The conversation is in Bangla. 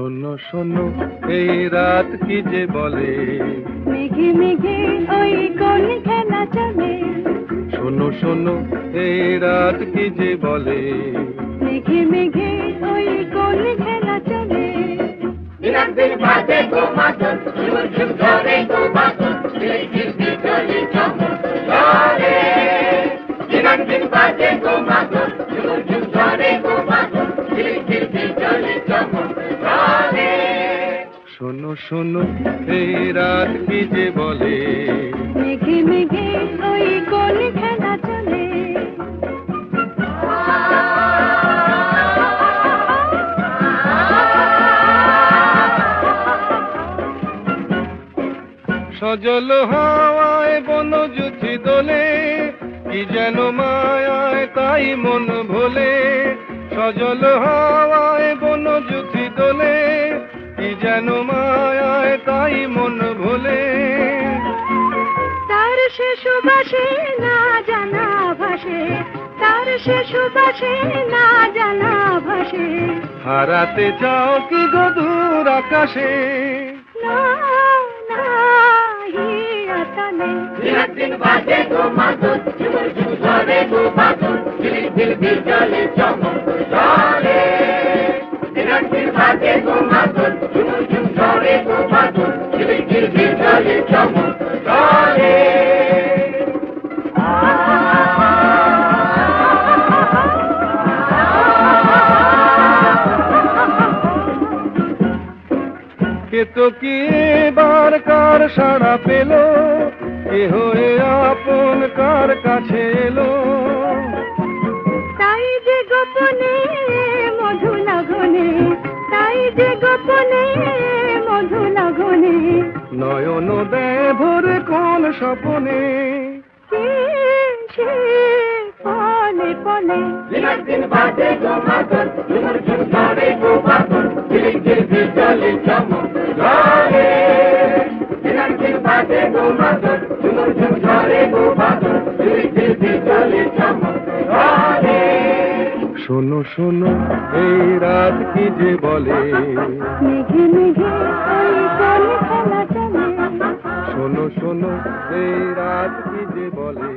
শোনো শোনো এই রাত কি যে বলে? মেঘে মেঘে ওই কোন খেলা চলে। শোনো শোনো এই রাত কি যে বলে? মেঘে মেঘে ওই কোন খেলা চলে। দিনান্তের মাঝে গো মাতন ঝুম ঝরে গো মাতন ঝিলিক ঝিলিক চলে। চমক মাঝে গো মাতন শোনো শোনো এই রাত কি যে বলে? মেঘে মেঘে ওই কোন খেলা চলে। সজল হাওয়ায় বনজুথি দোলে কি যেন মায়ায় তাই মন ভোলে। সজল হাওয়ায় কি যেন মায়ায় তাই মন ভোলে। তার সে সুবাসে না জানা ভাসে তার সে সুবাসে না জানা ভাসে। হারাতে চাও কি গধুর আকাশে? না না দিনান্তের মাঝে গো ঝিলিক ঝিলিক চলে কে তো কি বার কার সাড়া পেল? এ হয়ে আপন কার কাছে এলো? তাই যে গোপনে মধু লাগনে তাই যে গোপনে মধু লাগনে নয়ন দেয় ভরে কোন স্বপনে? সে পলে পলে দিনান্তের মাঝে গো মাতন গো ঝুম ঝরে গো চলে চমক শোনো শোনো এই রাত কি যে বলে? মেঘে মেঘে শোনো শোনো এই রাত কি যে বলে?